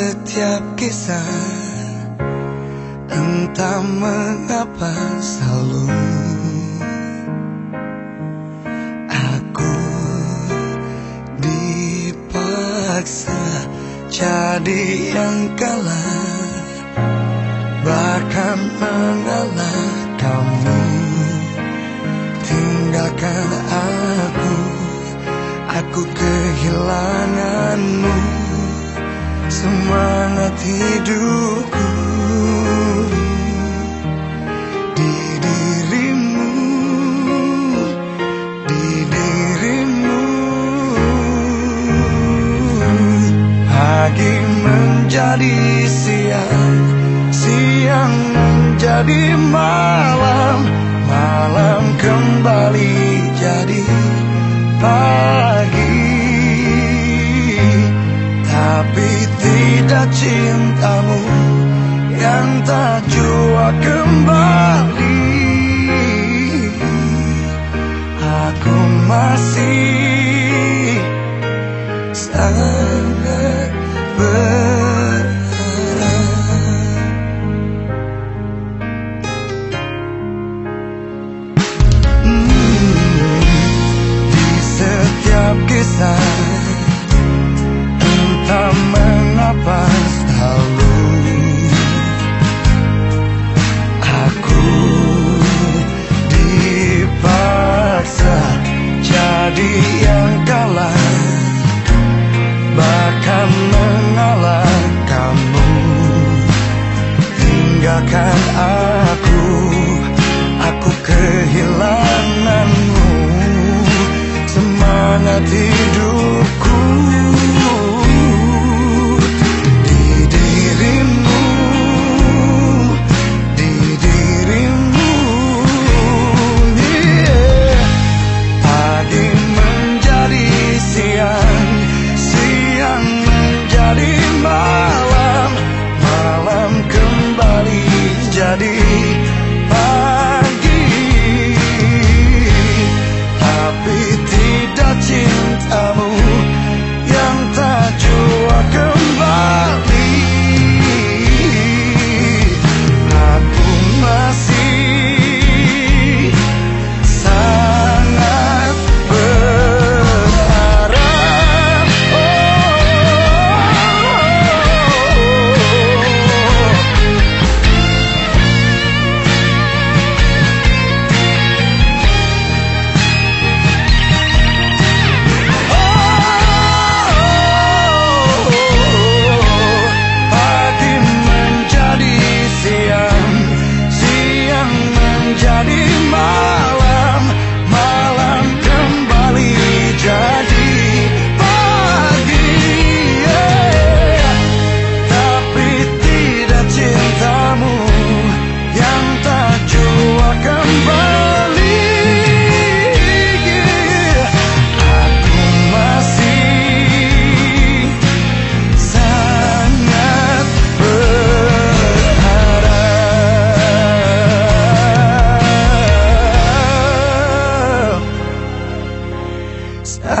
setiap kisah Entah mengapa selalu Aku dipaksa jadi yang kalah Bahkan mengalah kamu. Tinggalkan aku Aku kehilanganmu Semangat hidupku. Di dirimu Di dirimu. Pagi menjadi siang Siang menjadi malam. Malam kembali jadi pagi tidak cintamu Yang tak jua kembali. Aku masih sangat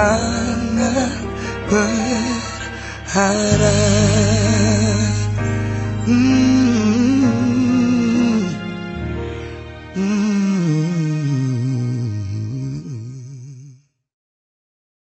하나를 알아 음.